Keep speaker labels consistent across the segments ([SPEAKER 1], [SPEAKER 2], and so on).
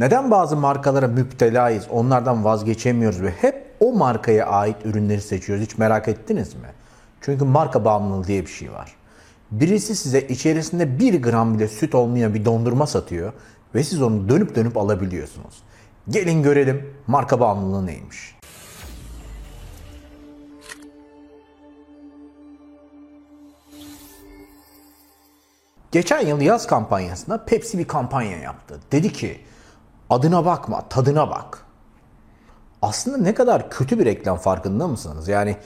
[SPEAKER 1] Neden bazı markalara müptelayız, onlardan vazgeçemiyoruz ve hep o markaya ait ürünleri seçiyoruz hiç merak ettiniz mi? Çünkü marka bağımlılığı diye bir şey var. Birisi size içerisinde bir gram bile süt olmayan bir dondurma satıyor ve siz onu dönüp dönüp alabiliyorsunuz. Gelin görelim marka bağımlılığı neymiş. Geçen yıl yaz kampanyasında Pepsi bir kampanya yaptı. Dedi ki adına bakma tadına bak. Aslında ne kadar kötü bir reklam farkında mısınız? Yani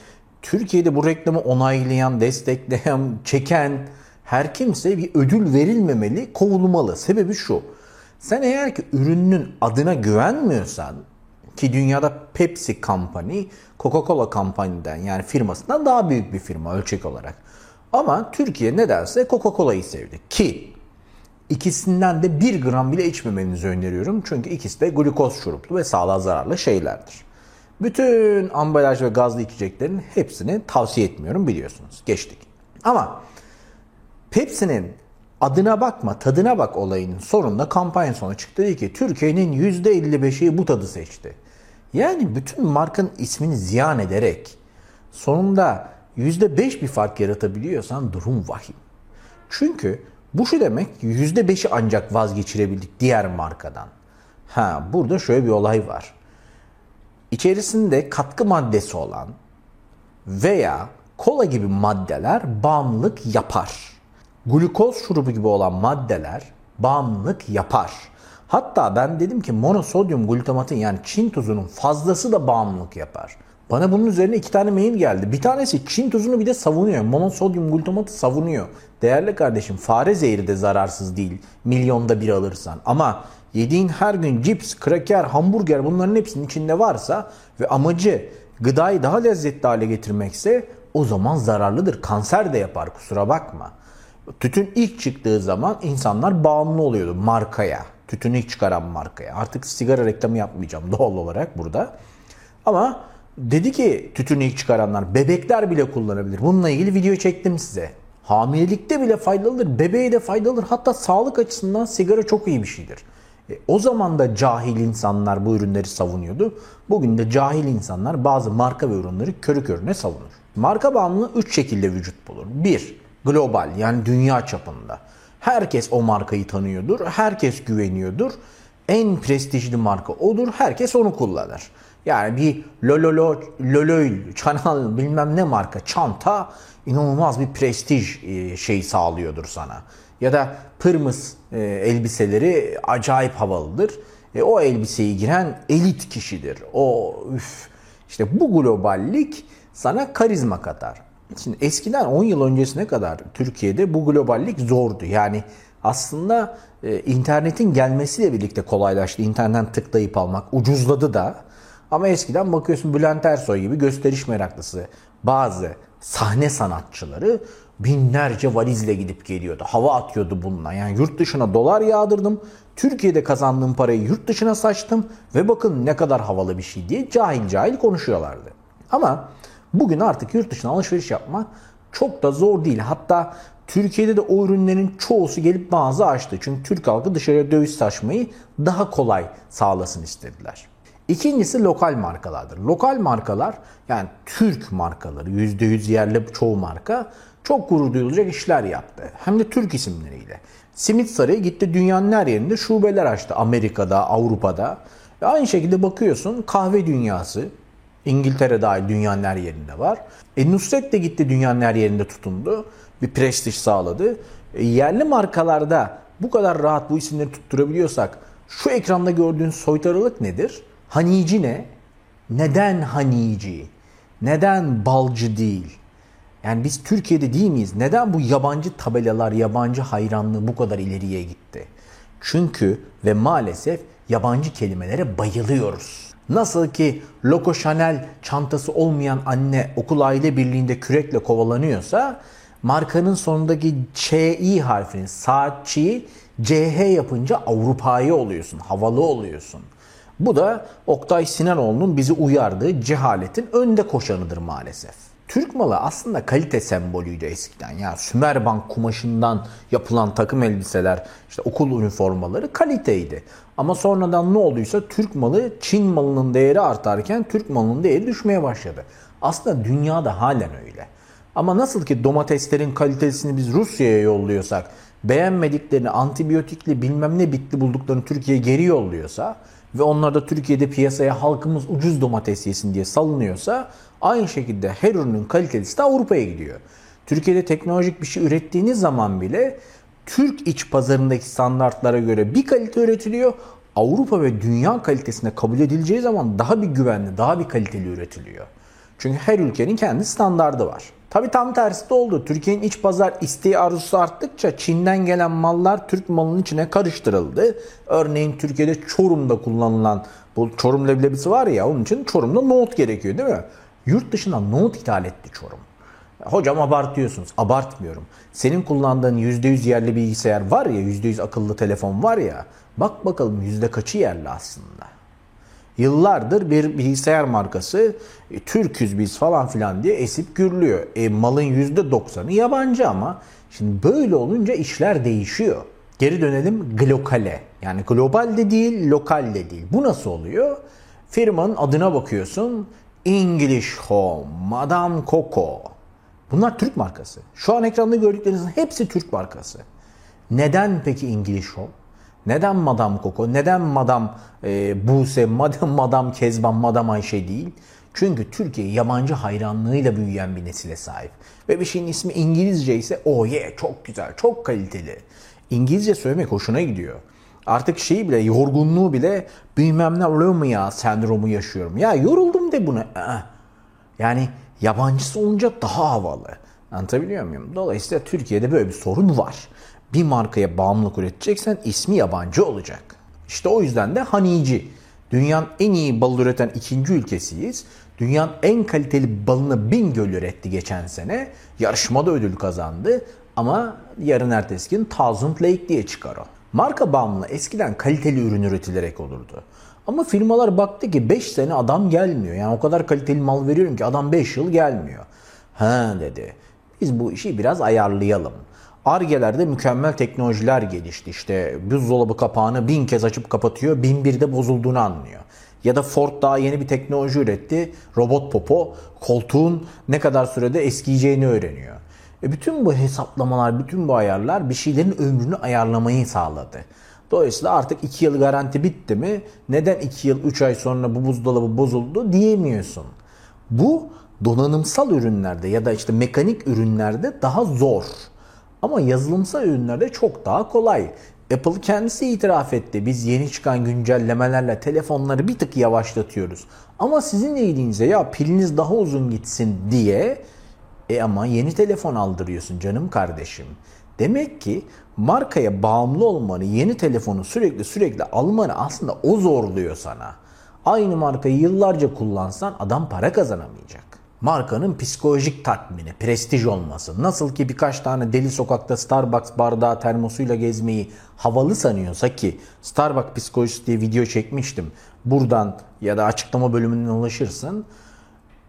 [SPEAKER 1] Türkiye'de bu reklamı onaylayan, destekleyen, çeken her kimse bir ödül verilmemeli, kovulmalı. Sebebi şu. Sen eğer ki ürünün adına güvenmiyorsan ki dünyada Pepsi Company, Coca-Cola Company'den yani firmasından daha büyük bir firma ölçek olarak. Ama Türkiye nedense Coca-Cola'yı sevdi. Ki ikisinden de bir gram bile içmemenizi öneriyorum. Çünkü ikisi de glukoz şuruplu ve sağlığa zararlı şeylerdir. Bütün ambalaj ve gazlı içeceklerin hepsini tavsiye etmiyorum biliyorsunuz. Geçtik. Ama Pepsi'nin adına bakma tadına bak olayının sonunda kampanya sonu çıktı. Dedi ki Türkiye'nin %55'i bu tadı seçti. Yani bütün markanın ismini ziyan ederek sonunda %5 bir fark yaratabiliyorsan durum vahim. Çünkü bu şu demek %5'i ancak vazgeçirebildik diğer markadan. Ha burada şöyle bir olay var. İçerisinde katkı maddesi olan veya kola gibi maddeler bağımlılık yapar. Glukoz şurubu gibi olan maddeler bağımlılık yapar. Hatta ben dedim ki monosodyum glutamatın yani Çin tuzunun fazlası da bağımlılık yapar. Bana bunun üzerine iki tane mail geldi. Bir tanesi Çin tuzunu bir de savunuyor. Monosodyum glutamatı savunuyor. Değerli kardeşim fare zehri de zararsız değil. Milyonda bir alırsan. Ama yediğin her gün cips, kraker, hamburger bunların hepsinin içinde varsa ve amacı gıdayı daha lezzetli hale getirmekse o zaman zararlıdır. Kanser de yapar kusura bakma. Tütün ilk çıktığı zaman insanlar bağımlı oluyordu markaya. Tütün ilk çıkaran markaya. Artık sigara reklamı yapmayacağım doğal olarak burada. Ama dedi ki tütün ilk çıkaranlar bebekler bile kullanabilir. Bununla ilgili video çektim size. Hamilelikte bile faydalıdır, bebeğe de faydalıdır. Hatta sağlık açısından sigara çok iyi bir şeydir. E, o zaman da cahil insanlar bu ürünleri savunuyordu. Bugün de cahil insanlar bazı marka ve ürünleri körü körüne savunur. Marka bağımlılığı 3 şekilde vücut bulur. 1. Global yani dünya çapında. Herkes o markayı tanıyordur, herkes güveniyordur. En prestijli marka odur, herkes onu kullanır. Yani bir Lololo, Loloil, Çanal bilmem ne marka çanta inanılmaz bir prestij şey sağlıyordur sana. Ya da Pırmız e, elbiseleri acayip havalıdır. E, o elbiseyi giren elit kişidir. O üf. İşte bu globallik sana karizma katar. Şimdi eskiden 10 yıl öncesine kadar Türkiye'de bu globallik zordu. Yani aslında e, internetin gelmesiyle birlikte kolaylaştı. İnternetten tıklayıp almak ucuzladı da. Ama eskiden bakıyorsun Bülent Ersoy gibi gösteriş meraklısı bazı sahne sanatçıları binlerce valizle gidip geliyordu. Hava atıyordu bununla. Yani yurt dışına dolar yağdırdım. Türkiye'de kazandığım parayı yurt dışına saçtım ve bakın ne kadar havalı bir şey diye cahil cahil konuşuyorlardı. Ama bugün artık yurt dışına alışveriş yapma çok da zor değil. Hatta Türkiye'de de o ürünlerin çoğusu gelip mağaza açtı. Çünkü Türk halkı dışarıya döviz taşımayı daha kolay sağlasın istediler. İkincisi lokal markalardır. Lokal markalar yani Türk markaları %100 yerli çoğu marka çok gurur duyulacak işler yaptı. Hem de Türk isimleriyle. Simit Sarayı gitti dünyanın her yerinde şubeler açtı. Amerika'da, Avrupa'da. Ve aynı şekilde bakıyorsun kahve dünyası İngiltere dahil dünyanın her yerinde var. E Nusret de gitti dünyanın her yerinde tutundu. Bir prestij sağladı. E, yerli markalarda bu kadar rahat bu isimleri tutturabiliyorsak şu ekranda gördüğün soytarılık nedir? Hanici ne? Neden hanici? Neden balcı değil? Yani biz Türkiye'de değil miyiz? Neden bu yabancı tabelalar, yabancı hayranlığı bu kadar ileriye gitti? Çünkü ve maalesef yabancı kelimelere bayılıyoruz. Nasıl ki Loco Chanel çantası olmayan anne okul aile birliğinde kürekle kovalanıyorsa markanın sonundaki Çİ harfinin saatçiyi CH yapınca Avrupa'yı oluyorsun, havalı oluyorsun. Bu da Oktay Sinanoğlu'nun bizi uyardığı cehaletin önde koşanıdır maalesef. Türk malı aslında kalite sembolüydü eskiden. Yani Sümerbank kumaşından yapılan takım elbiseler, işte okul üniformaları kaliteydi. Ama sonradan ne olduysa Türk malı Çin malının değeri artarken Türk malının değeri düşmeye başladı. Aslında dünyada halen öyle. Ama nasıl ki domateslerin kalitesini biz Rusya'ya yolluyorsak, beğenmediklerini antibiyotikli bilmem ne bitli bulduklarını Türkiye'ye geri yolluyorsa ve onlar da Türkiye'de piyasaya halkımız ucuz domates yesin diye salınıyorsa aynı şekilde her ürünün kalitesi de Avrupa'ya gidiyor. Türkiye'de teknolojik bir şey ürettiğiniz zaman bile Türk iç pazarındaki standartlara göre bir kalite üretiliyor. Avrupa ve dünya kalitesine kabul edileceği zaman daha bir güvenli, daha bir kaliteli üretiliyor. Çünkü her ülkenin kendi standardı var. Tabi tam tersi de oldu. Türkiye'nin iç pazar isteği arzusu arttıkça Çin'den gelen mallar Türk malının içine karıştırıldı. Örneğin Türkiye'de Çorum'da kullanılan bu Çorum leblebisi var ya onun için Çorum'da nohut gerekiyor değil mi? Yurt dışından nohut ithal etti Çorum. Hocam abartıyorsunuz. Abartmıyorum. Senin kullandığın %100 yerli bilgisayar var ya, %100 akıllı telefon var ya. Bak bakalım yüzde kaçı yerli aslında. Yıllardır bir bilgisayar markası e, Türküz biz falan filan diye esip gürlüyor. E, malın %90'ı yabancı ama şimdi böyle olunca işler değişiyor. Geri dönelim glokale. Yani global de değil, lokal de değil. Bu nasıl oluyor? Firmanın adına bakıyorsun. English Home, Madame Coco. Bunlar Türk markası. Şu an ekranda gördüklerinizin hepsi Türk markası. Neden peki English Home? Neden Madame Coco? Neden Madame e, Buse, Madame, Madame Kezban, Madame Ayşe değil? Çünkü Türkiye yabancı hayranlığıyla büyüyen bir nesile sahip. Ve bir şeyin ismi İngilizce ise oh yeah çok güzel, çok kaliteli. İngilizce söylemek hoşuna gidiyor. Artık şeyi bile, yorgunluğu bile bilmem ne oluyor mu ya sendromu yaşıyorum. Ya yoruldum de bunu. Yani yabancısı olunca daha havalı. Anlatabiliyor muyum? Dolayısıyla Türkiye'de böyle bir sorun var bir markaya bağımlılık üreteceksen ismi yabancı olacak. İşte o yüzden de Hanici. Dünyanın en iyi bal üreten ikinci ülkesiyiz. Dünyanın en kaliteli balını Bingöl üretti geçen sene. Yarışmada ödül kazandı. Ama yarın ertesi gün Thousand Lake diye çıkar o. Marka bağımlı eskiden kaliteli ürün üretilerek olurdu. Ama firmalar baktı ki 5 sene adam gelmiyor. Yani o kadar kaliteli mal veriyorum ki adam 5 yıl gelmiyor. Ha dedi. Biz bu işi biraz ayarlayalım. Arge'lerde mükemmel teknolojiler gelişti. İşte buzdolabı kapağını bin kez açıp kapatıyor, bin bir de bozulduğunu anlıyor. Ya da Ford daha yeni bir teknoloji üretti. Robot popo koltuğun ne kadar sürede eskiyeceğini öğreniyor. E bütün bu hesaplamalar, bütün bu ayarlar bir şeylerin ömrünü ayarlamayı sağladı. Dolayısıyla artık 2 yıl garanti bitti mi neden 2 yıl 3 ay sonra bu buzdolabı bozuldu diyemiyorsun. Bu donanımsal ürünlerde ya da işte mekanik ürünlerde daha zor. Ama yazılımsal ürünlerde çok daha kolay. Apple kendisi itiraf etti. Biz yeni çıkan güncellemelerle telefonları bir tık yavaşlatıyoruz. Ama sizin iyiliğinize ya piliniz daha uzun gitsin diye e ama yeni telefon aldırıyorsun canım kardeşim. Demek ki markaya bağımlı olmanı, yeni telefonu sürekli sürekli almanı aslında o zorluyor sana. Aynı markayı yıllarca kullansan adam para kazanamayacak markanın psikolojik tatmini, prestij olması. Nasıl ki birkaç tane deli sokakta Starbucks bardağı termosuyla gezmeyi havalı sanıyorsa ki Starbucks psikolojisi diye video çekmiştim. Buradan ya da açıklama bölümünden ulaşırsın.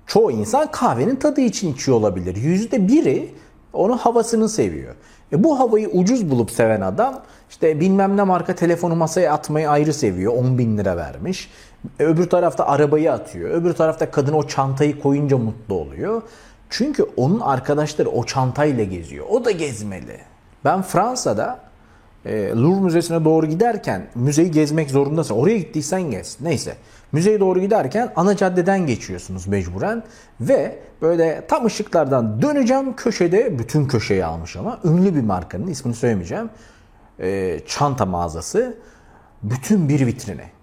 [SPEAKER 1] Çoğu insan kahvenin tadı için içiyor olabilir. Yüzde biri onun havasını seviyor. E bu havayı ucuz bulup seven adam işte bilmem ne marka telefonu masaya atmayı ayrı seviyor. 10 bin lira vermiş. E, öbür tarafta arabayı atıyor. Öbür tarafta kadın o çantayı koyunca mutlu oluyor. Çünkü onun arkadaşları o çantayla geziyor. O da gezmeli. Ben Fransa'da e, Louvre Müzesi'ne doğru giderken müzeyi gezmek zorundasın. Oraya gittiysen gez. Neyse. Müzeye doğru giderken ana caddeden geçiyorsunuz mecburen. Ve böyle tam ışıklardan döneceğim köşede, bütün köşeyi almış ama ünlü bir markanın ismini söylemeyeceğim. E, çanta mağazası. Bütün bir vitrine.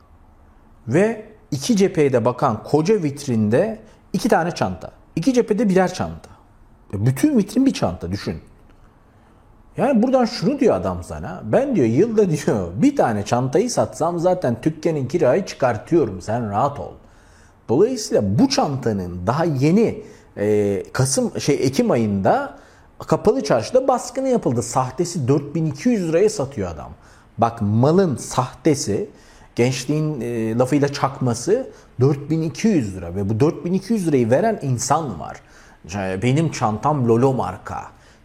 [SPEAKER 1] Ve iki cepheye de bakan koca vitrinde iki tane çanta. İki cephede birer çanta. E, bütün vitrin bir çanta düşün. Yani buradan şunu diyor adam sana. Ben diyor yılda diyor bir tane çantayı satsam zaten tükkenin kirayı çıkartıyorum. Sen rahat ol. Dolayısıyla bu çantanın daha yeni e, Kasım şey Ekim ayında kapalı çarşıda baskını yapıldı. Sahtesi 4200 liraya satıyor adam. Bak malın sahtesi gençliğin e, lafıyla çakması 4200 lira ve bu 4200 lirayı veren insan var. Benim çantam Lolo marka.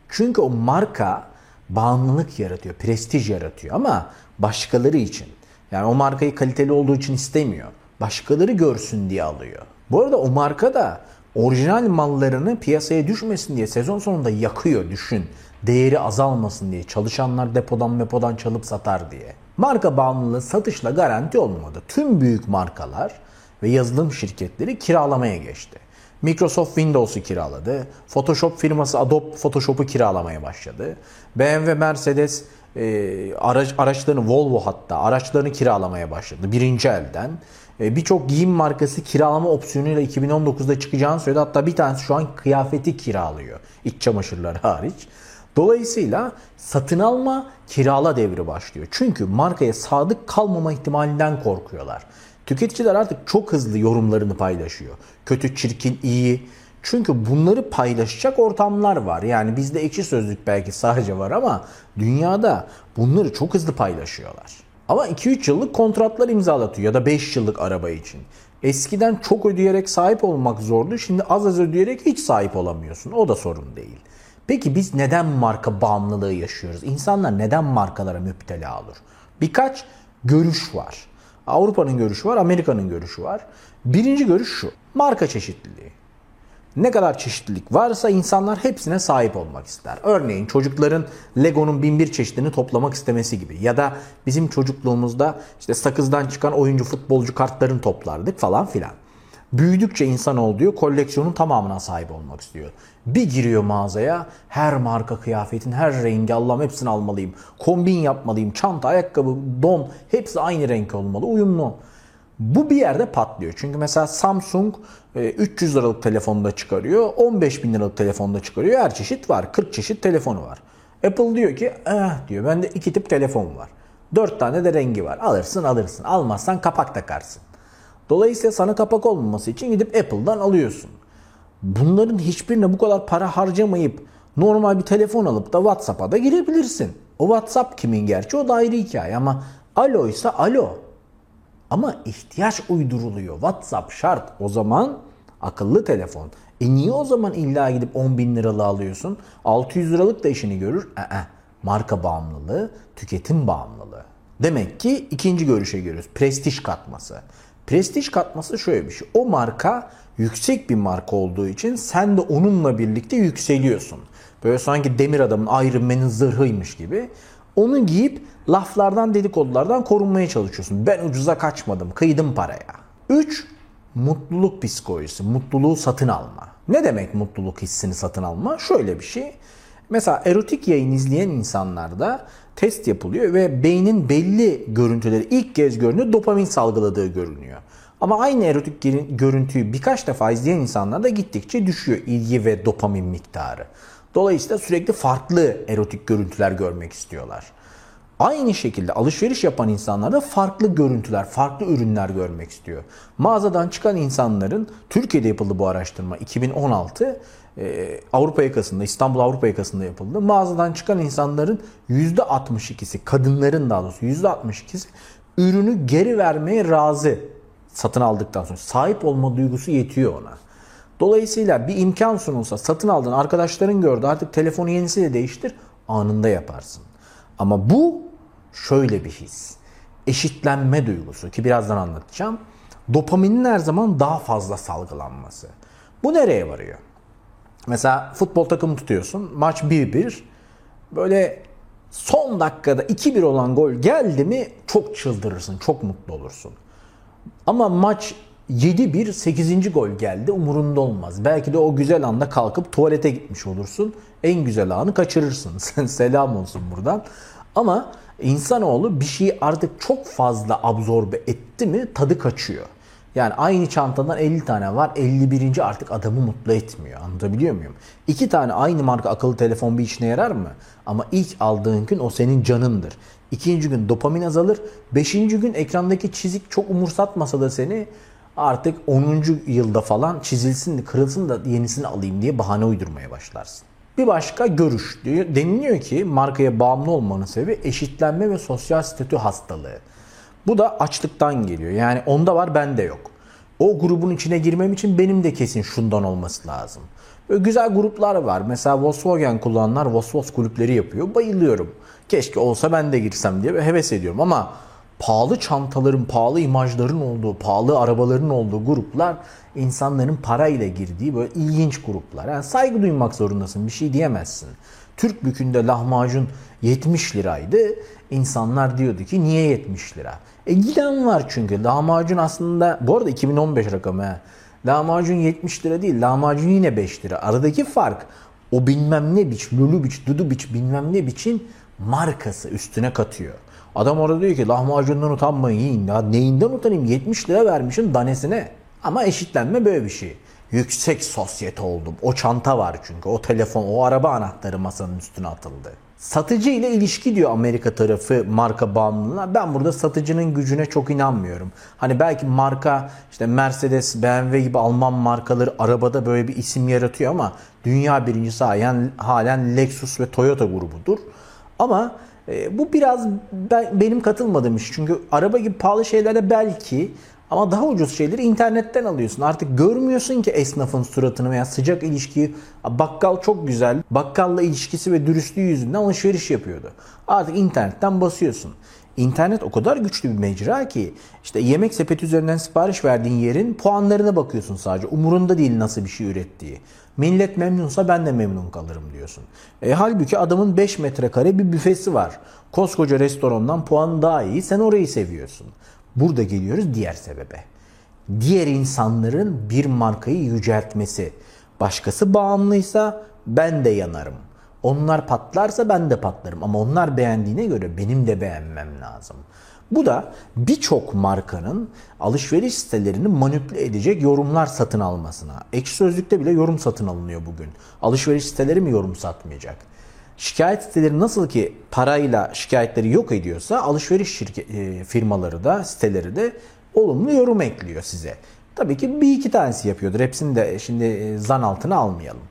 [SPEAKER 1] Çünkü o marka bağımlılık yaratıyor, prestij yaratıyor ama başkaları için. Yani o markayı kaliteli olduğu için istemiyor. Başkaları görsün diye alıyor. Bu arada o marka da orijinal mallarını piyasaya düşmesin diye sezon sonunda yakıyor düşün. Değeri azalmasın diye. Çalışanlar depodan mepodan çalıp satar diye. Marka bağımlılığı satışla garanti olmadı. Tüm büyük markalar ve yazılım şirketleri kiralamaya geçti. Microsoft Windows'u kiraladı. Photoshop firması Adobe Photoshop'u kiralamaya başladı. BMW, Mercedes e, araç, araçlarını Volvo hatta araçlarını kiralamaya başladı birinci elden. E, Birçok giyim markası kiralama opsiyonuyla 2019'da çıkacağını söyledi. Hatta bir tanesi şu an kıyafeti kiralıyor. İç çamaşırları hariç. Dolayısıyla satın alma kirala devri başlıyor. Çünkü markaya sadık kalmama ihtimalinden korkuyorlar. Tüketiciler artık çok hızlı yorumlarını paylaşıyor. Kötü, çirkin, iyi. Çünkü bunları paylaşacak ortamlar var. Yani bizde ekşi sözlük belki sadece var ama dünyada bunları çok hızlı paylaşıyorlar. Ama 2-3 yıllık kontratlar imzalatıyor ya da 5 yıllık araba için. Eskiden çok ödeyerek sahip olmak zordu. Şimdi az az ödeyerek hiç sahip olamıyorsun. O da sorun değil. Peki biz neden marka bağımlılığı yaşıyoruz? İnsanlar neden markalara müptela olur? Birkaç görüş var. Avrupa'nın görüşü var, Amerika'nın görüşü var. Birinci görüş şu. Marka çeşitliliği. Ne kadar çeşitlilik varsa insanlar hepsine sahip olmak ister. Örneğin çocukların Lego'nun bin bir çeşidini toplamak istemesi gibi. Ya da bizim çocukluğumuzda işte sakızdan çıkan oyuncu futbolcu kartlarını toplardık falan filan. Büyüdükçe insan oluyor koleksiyonun tamamına sahip olmak istiyor. Bir giriyor mağazaya her marka kıyafetin her rengi Allah'ım hepsini almalıyım. Kombin yapmalıyım. Çanta, ayakkabı, don hepsi aynı renk olmalı. Uyumlu. Bu bir yerde patlıyor. Çünkü mesela Samsung 300 e, liralık telefonda çıkarıyor. 15 bin liralık telefonda çıkarıyor. Her çeşit var. 40 çeşit telefonu var. Apple diyor ki eh diyor bende iki tip telefon var. 4 tane de rengi var. Alırsın alırsın. Almazsan kapak takarsın. Dolayısıyla sana kapak olmaması için gidip Apple'dan alıyorsun. Bunların hiçbirine bu kadar para harcamayıp normal bir telefon alıp da WhatsApp'a da girebilirsin. O WhatsApp kimin gerçi o da ayrı hikaye ama alo ise alo. Ama ihtiyaç uyduruluyor. WhatsApp şart. O zaman akıllı telefon. E niye o zaman illa gidip 10 bin liralı alıyorsun? 600 liralık da işini görür. Ee, marka bağımlılığı, tüketim bağımlılığı. Demek ki ikinci görüşe giriyoruz. Prestij katması. Prestij katması şöyle bir şey. O marka yüksek bir marka olduğu için sen de onunla birlikte yükseliyorsun. Böyle sanki demir adamın Iron Man'in zırhıymış gibi. Onu giyip laflardan dedikodulardan korunmaya çalışıyorsun. Ben ucuza kaçmadım, kıydım paraya. 3. Mutluluk psikolojisi, mutluluğu satın alma. Ne demek mutluluk hissini satın alma? Şöyle bir şey. Mesela erotik yayın izleyen insanlarda test yapılıyor ve beynin belli görüntüleri ilk kez görünüyor, dopamin salgıladığı görünüyor. Ama aynı erotik görüntüyü birkaç defa izleyen insanlarda gittikçe düşüyor ilgi ve dopamin miktarı. Dolayısıyla sürekli farklı erotik görüntüler görmek istiyorlar. Aynı şekilde alışveriş yapan insanlar da farklı görüntüler, farklı ürünler görmek istiyor. Mağazadan çıkan insanların, Türkiye'de yapıldı bu araştırma 2016, e, Avrupa yakasında, İstanbul Avrupa yakasında yapıldı. Mağazadan çıkan insanların %62'si, kadınların daha doğrusu %62'si ürünü geri vermeye razı satın aldıktan sonra. Sahip olma duygusu yetiyor ona. Dolayısıyla bir imkan sunulsa satın aldın, arkadaşların gördü artık telefonu yenisiyle değiştir anında yaparsın. Ama bu şöyle bir his. Eşitlenme duygusu ki birazdan anlatacağım. Dopaminin her zaman daha fazla salgılanması. Bu nereye varıyor? Mesela futbol takımı tutuyorsun. Maç 1-1. Böyle son dakikada 2-1 olan gol geldi mi çok çıldırırsın, çok mutlu olursun. Ama maç 7-1 8. gol geldi umurunda olmaz. Belki de o güzel anda kalkıp tuvalete gitmiş olursun. En güzel anı kaçırırsın. Sen selam olsun buradan. Ama insanoğlu bir şeyi artık çok fazla absorbe etti mi tadı kaçıyor. Yani aynı çantadan 50 tane var. 51. artık adamı mutlu etmiyor. Anlatabiliyor muyum? İki tane aynı marka akıllı telefon bir işine yarar mı? Ama ilk aldığın gün o senin canındır. İkinci gün dopamin azalır. Beşinci gün ekrandaki çizik çok umursatmasa da seni artık 10. yılda falan çizilsin de kırılsın da yenisini alayım diye bahane uydurmaya başlarsın. Bir başka görüş. Deniliyor ki markaya bağımlı olmanın sebebi eşitlenme ve sosyal statü hastalığı. Bu da açlıktan geliyor. Yani onda var bende yok. O grubun içine girmem için benim de kesin şundan olması lazım. Böyle güzel gruplar var. Mesela Volkswagen kullananlar Volkswagen kulüpleri yapıyor. Bayılıyorum. Keşke olsa ben de girsem diye heves ediyorum ama pahalı çantaların, pahalı imajların olduğu, pahalı arabaların olduğu gruplar insanların parayla girdiği böyle ilginç gruplar. Yani saygı duymak zorundasın. Bir şey diyemezsin. Türk bükünde lahmacun 70 liraydı. İnsanlar diyordu ki niye 70 lira? E giden var çünkü. Lahmacun aslında bu arada 2015 rakamı he. Lahmacun 70 lira değil. Lahmacun yine 5 lira. Aradaki fark o bilmem ne biç, lulu biç, dudu biç bilmem ne biçin markası üstüne katıyor. Adam orada diyor ki lahmacundan utanmayın yiyin. Ya neyinden utanayım? 70 lira vermişim danesine. Ama eşitlenme böyle bir şey. Yüksek sosyete oldum. O çanta var çünkü. O telefon, o araba anahtarı masanın üstüne atıldı. Satıcı ile ilişki diyor Amerika tarafı marka bağımlılığına. Ben burada satıcının gücüne çok inanmıyorum. Hani belki marka işte Mercedes, BMW gibi Alman markaları arabada böyle bir isim yaratıyor ama dünya birincisi halen, halen Lexus ve Toyota grubudur. Ama e, bu biraz ben, benim katılmadığım iş. Çünkü araba gibi pahalı şeylere belki ama daha ucuz şeyleri internetten alıyorsun. Artık görmüyorsun ki esnafın suratını veya sıcak ilişkiyi. Bakkal çok güzel. Bakkalla ilişkisi ve dürüstlüğü yüzünden alışveriş yapıyordu. Artık internetten basıyorsun. İnternet o kadar güçlü bir mecra ki işte yemek sepeti üzerinden sipariş verdiğin yerin puanlarına bakıyorsun sadece. Umurunda değil nasıl bir şey ürettiği. Millet memnunsa ben de memnun kalırım diyorsun. E, halbuki adamın 5 metrekare bir büfesi var. Koskoca restorandan puan daha iyi sen orayı seviyorsun. Burada geliyoruz diğer sebebe. Diğer insanların bir markayı yüceltmesi. Başkası bağımlıysa ben de yanarım. Onlar patlarsa ben de patlarım ama onlar beğendiğine göre benim de beğenmem lazım. Bu da birçok markanın alışveriş sitelerini manipüle edecek yorumlar satın almasına. Ekşi Sözlük'te bile yorum satın alınıyor bugün. Alışveriş siteleri mi yorum satmayacak? Şikayet siteleri nasıl ki parayla şikayetleri yok ediyorsa alışveriş şirket, e, firmaları da siteleri de olumlu yorum ekliyor size. Tabii ki bir iki tanesi yapıyordur. Hepsini de şimdi e, zan altına almayalım.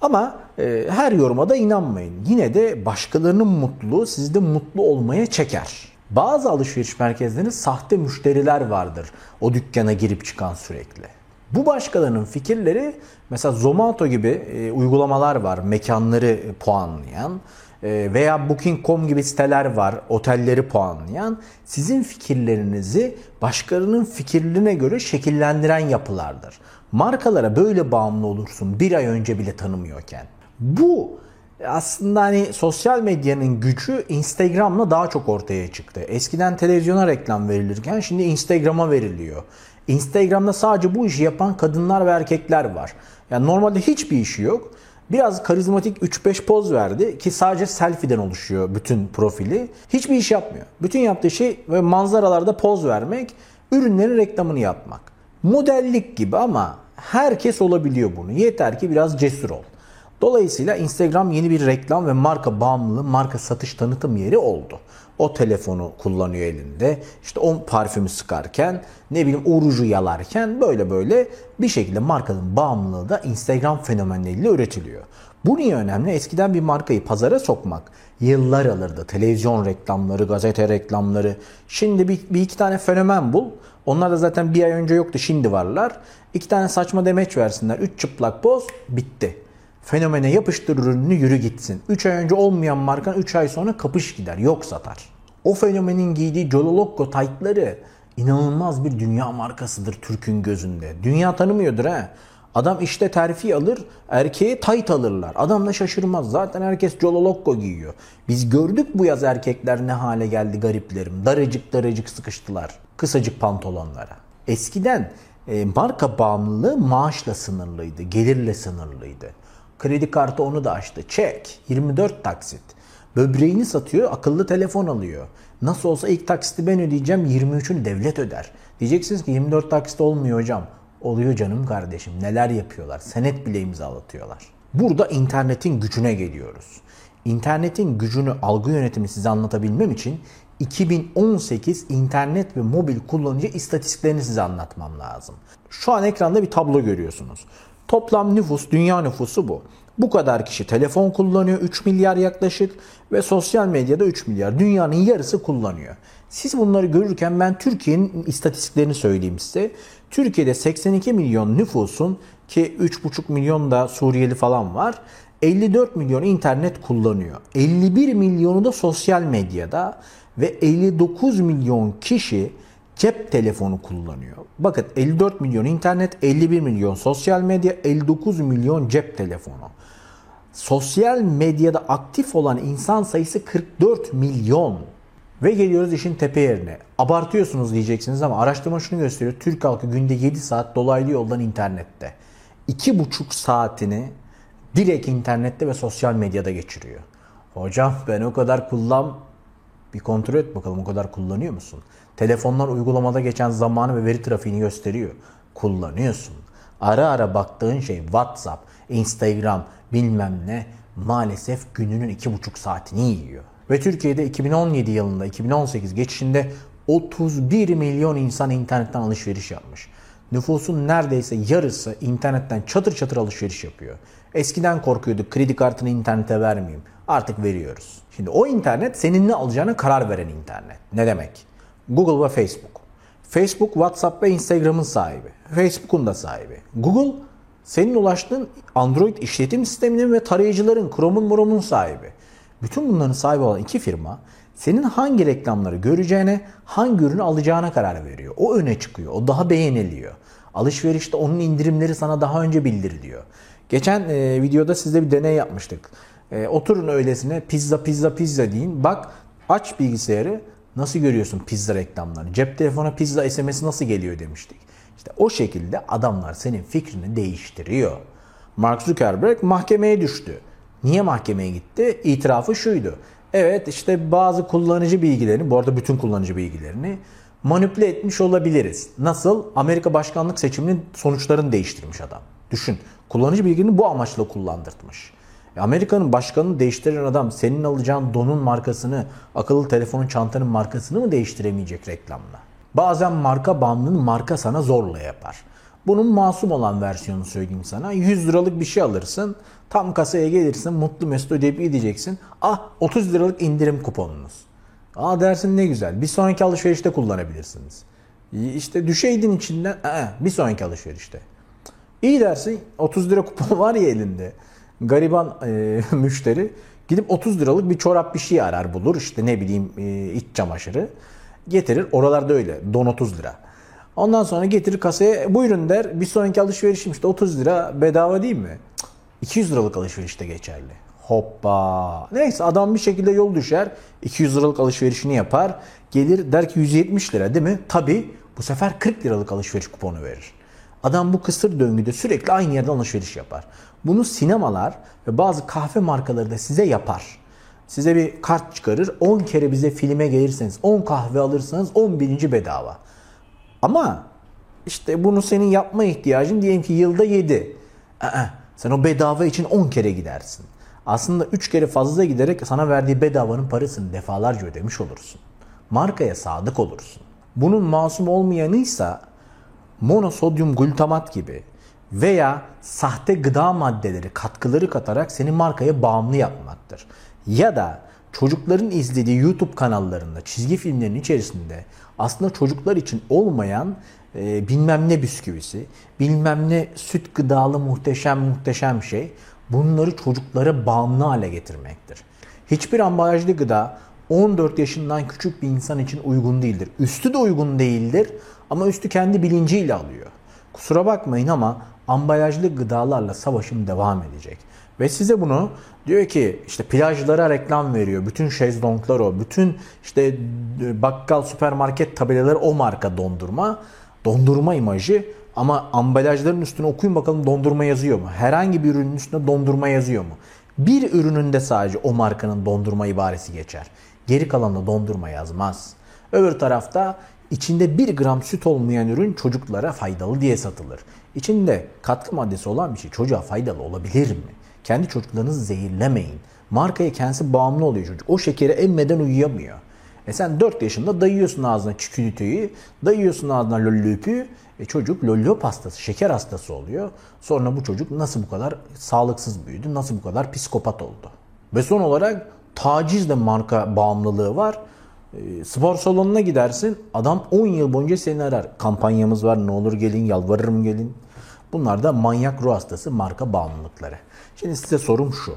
[SPEAKER 1] Ama e, her yoruma da inanmayın. Yine de başkalarının mutluluğu sizi de mutlu olmaya çeker. Bazı alışveriş merkezlerinde sahte müşteriler vardır. O dükkana girip çıkan sürekli. Bu başkalarının fikirleri mesela Zomato gibi e, uygulamalar var mekanları puanlayan e, veya Booking.com gibi siteler var otelleri puanlayan sizin fikirlerinizi başkalarının fikirlerine göre şekillendiren yapılardır. Markalara böyle bağımlı olursun bir ay önce bile tanımıyorken. Bu aslında hani sosyal medyanın gücü Instagram'la daha çok ortaya çıktı. Eskiden televizyona reklam verilirken şimdi Instagram'a veriliyor. Instagram'da sadece bu işi yapan kadınlar ve erkekler var. Yani normalde hiçbir işi yok. Biraz karizmatik 3-5 poz verdi ki sadece selfie'den oluşuyor bütün profili. Hiçbir iş yapmıyor. Bütün yaptığı şey ve manzaralarda poz vermek, ürünlerin reklamını yapmak. Modellik gibi ama herkes olabiliyor bunu. Yeter ki biraz cesur ol. Dolayısıyla Instagram yeni bir reklam ve marka bağımlılığı, marka satış tanıtım yeri oldu. O telefonu kullanıyor elinde. İşte o parfümü sıkarken, ne bileyim o ruju yalarken böyle böyle bir şekilde markanın bağımlılığı da Instagram fenomenleriyle üretiliyor. Bu niye önemli? Eskiden bir markayı pazara sokmak yıllar alırdı. Televizyon reklamları, gazete reklamları. Şimdi bir, bir iki tane fenomen bul. Onlar da zaten bir ay önce yoktu şimdi varlar. İki tane saçma demeç versinler. Üç çıplak poz bitti. Fenomene yapıştır ürününü yürü gitsin. 3 ay önce olmayan markan 3 ay sonra kapış gider. Yok satar. O fenomenin giydiği Jololokko taytları inanılmaz bir dünya markasıdır Türk'ün gözünde. Dünya tanımıyordur ha. Adam işte terfi alır, erkeğe tayt alırlar. Adam da şaşırmaz. Zaten herkes Jololokko giyiyor. Biz gördük bu yaz erkekler ne hale geldi gariplerim. Daracık daracık sıkıştılar. Kısacık pantolonlara. Eskiden e, marka bağımlılığı maaşla sınırlıydı, gelirle sınırlıydı. Kredi kartı onu da açtı. Çek. 24 taksit. Böbreğini satıyor, akıllı telefon alıyor. Nasıl olsa ilk taksiti ben ödeyeceğim, 23'ünü devlet öder. Diyeceksiniz ki 24 taksit olmuyor hocam. Oluyor canım kardeşim. Neler yapıyorlar? Senet bile imzalatıyorlar. Burada internetin gücüne geliyoruz. İnternetin gücünü, algı yönetimi size anlatabilmem için 2018 internet ve mobil kullanıcı istatistiklerini size anlatmam lazım. Şu an ekranda bir tablo görüyorsunuz. Toplam nüfus, dünya nüfusu bu. Bu kadar kişi telefon kullanıyor 3 milyar yaklaşık ve sosyal medyada 3 milyar. Dünyanın yarısı kullanıyor. Siz bunları görürken ben Türkiye'nin istatistiklerini söyleyeyim size. Türkiye'de 82 milyon nüfusun ki 3,5 milyon da Suriyeli falan var. 54 milyon internet kullanıyor. 51 milyonu da sosyal medyada ve 59 milyon kişi cep telefonu kullanıyor. Bakın 54 milyon internet, 51 milyon sosyal medya, 59 milyon cep telefonu. Sosyal medyada aktif olan insan sayısı 44 milyon. Ve geliyoruz işin tepe yerine. Abartıyorsunuz diyeceksiniz ama araştırma şunu gösteriyor. Türk halkı günde 7 saat dolaylı yoldan internette. 2,5 saatini direkt internette ve sosyal medyada geçiriyor. Hocam ben o kadar kullan bir kontrol et bakalım o kadar kullanıyor musun? Telefonlar uygulamada geçen zamanı ve veri trafiğini gösteriyor. Kullanıyorsun. Ara ara baktığın şey WhatsApp, Instagram bilmem ne maalesef gününün 2,5 saatini yiyor. Ve Türkiye'de 2017 yılında 2018 geçişinde 31 milyon insan internetten alışveriş yapmış. Nüfusun neredeyse yarısı internetten çatır çatır alışveriş yapıyor. Eskiden korkuyorduk kredi kartını internete vermeyeyim. Artık veriyoruz. Şimdi o internet senin ne alacağına karar veren internet. Ne demek? Google ve Facebook. Facebook, WhatsApp ve Instagram'ın sahibi. Facebook'un da sahibi. Google senin ulaştığın Android işletim sisteminin ve tarayıcıların, Chrome'un, Chrome'un sahibi. Bütün bunların sahibi olan iki firma senin hangi reklamları göreceğine, hangi ürünü alacağına karar veriyor. O öne çıkıyor, o daha beğeniliyor. Alışverişte onun indirimleri sana daha önce bildiriliyor. Geçen e, videoda sizde bir deney yapmıştık. E, oturun öylesine pizza pizza pizza deyin. Bak aç bilgisayarı nasıl görüyorsun pizza reklamlarını? Cep telefona pizza SMS'i nasıl geliyor demiştik. İşte o şekilde adamlar senin fikrini değiştiriyor. Mark Zuckerberg mahkemeye düştü. Niye mahkemeye gitti? İtirafı şuydu. Evet işte bazı kullanıcı bilgilerini, bu arada bütün kullanıcı bilgilerini manipüle etmiş olabiliriz. Nasıl? Amerika başkanlık seçiminin sonuçlarını değiştirmiş adam. Düşün. Kullanıcı bilgilerini bu amaçla kullandırtmış. Amerika'nın başkanını değiştiren adam senin alacağın donun markasını, akıllı telefonun çantanın markasını mı değiştiremeyecek reklamla? Bazen marka bağımlılığını marka sana zorla yapar. Bunun masum olan versiyonu söyleyeyim sana. 100 liralık bir şey alırsın. Tam kasaya gelirsin. Mutlu mesut ödeyip gideceksin. Ah 30 liralık indirim kuponunuz. Aa dersin ne güzel. Bir sonraki alışverişte kullanabilirsiniz. İşte düşeydin içinden. Ee, bir sonraki alışverişte. İyi dersin 30 lira kupon var ya elinde. Gariban e, müşteri gidip 30 liralık bir çorap bir şey arar bulur. İşte ne bileyim e, iç çamaşırı. Getirir. Oralarda öyle. Don 30 lira. Ondan sonra getirir kasaya buyurun der. Bir sonraki alışverişim işte 30 lira bedava değil mi? 200 liralık alışverişte geçerli. Hoppa. Neyse adam bir şekilde yol düşer. 200 liralık alışverişini yapar. Gelir der ki 170 lira değil mi? Tabi bu sefer 40 liralık alışveriş kuponu verir. Adam bu kısır döngüde sürekli aynı yerden alışveriş yapar. Bunu sinemalar ve bazı kahve markaları da size yapar. Size bir kart çıkarır. 10 kere bize filme gelirseniz 10 kahve alırsanız 11. bedava. Ama işte bunu senin yapma ihtiyacın diyelim ki yılda 7. sen o bedava için 10 kere gidersin. Aslında 3 kere fazla giderek sana verdiği bedavanın parasını defalarca ödemiş olursun. Markaya sadık olursun. Bunun masum olmayanıysa monosodyum glutamat gibi veya sahte gıda maddeleri, katkıları katarak seni markaya bağımlı yapmaktır. Ya da çocukların izlediği YouTube kanallarında, çizgi filmlerin içerisinde aslında çocuklar için olmayan e, bilmem ne bisküvisi, bilmem ne süt gıdalı muhteşem muhteşem şey bunları çocuklara bağımlı hale getirmektir. Hiçbir ambalajlı gıda 14 yaşından küçük bir insan için uygun değildir. Üstü de uygun değildir ama üstü kendi bilinciyle alıyor. Kusura bakmayın ama ambalajlı gıdalarla savaşım devam edecek. Ve size bunu diyor ki işte plajlara reklam veriyor. Bütün şezlonglar o. Bütün işte bakkal süpermarket tabelaları o marka dondurma. Dondurma imajı ama ambalajların üstüne okuyun bakalım dondurma yazıyor mu? Herhangi bir ürünün üstünde dondurma yazıyor mu? Bir ürününde sadece o markanın dondurma ibaresi geçer. Geri kalanında dondurma yazmaz. Öbür tarafta içinde 1 gram süt olmayan ürün çocuklara faydalı diye satılır. İçinde katkı maddesi olan bir şey çocuğa faydalı olabilir mi? Kendi çocuklarınızı zehirlemeyin. Markaya kendisi bağımlı oluyor çocuk. O şekeri emmeden uyuyamıyor. E sen 4 yaşında dayıyorsun ağzına çikolatoyu, dayıyorsun ağzına lollipü. E çocuk lollip hastası, şeker hastası oluyor. Sonra bu çocuk nasıl bu kadar sağlıksız büyüdü, nasıl bu kadar psikopat oldu? Ve son olarak taciz de marka bağımlılığı var. E, spor salonuna gidersin, adam 10 yıl boyunca seni arar. Kampanyamız var, ne olur gelin, yalvarırım gelin. Bunlar da manyak ruh hastası marka bağımlılıkları. Şimdi size sorum şu.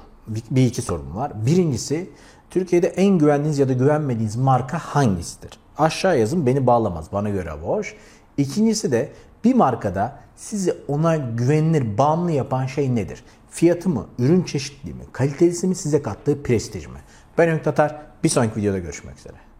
[SPEAKER 1] Bir iki sorum var. Birincisi Türkiye'de en güvendiğiniz ya da güvenmediğiniz marka hangisidir? Aşağı yazın beni bağlamaz. Bana göre boş. İkincisi de bir markada sizi ona güvenilir, bağımlı yapan şey nedir? Fiyatı mı, ürün çeşitliliği mi, kalitesi mi, size kattığı prestij mi? Ben Ümit Tatar. Bir sonraki videoda görüşmek üzere.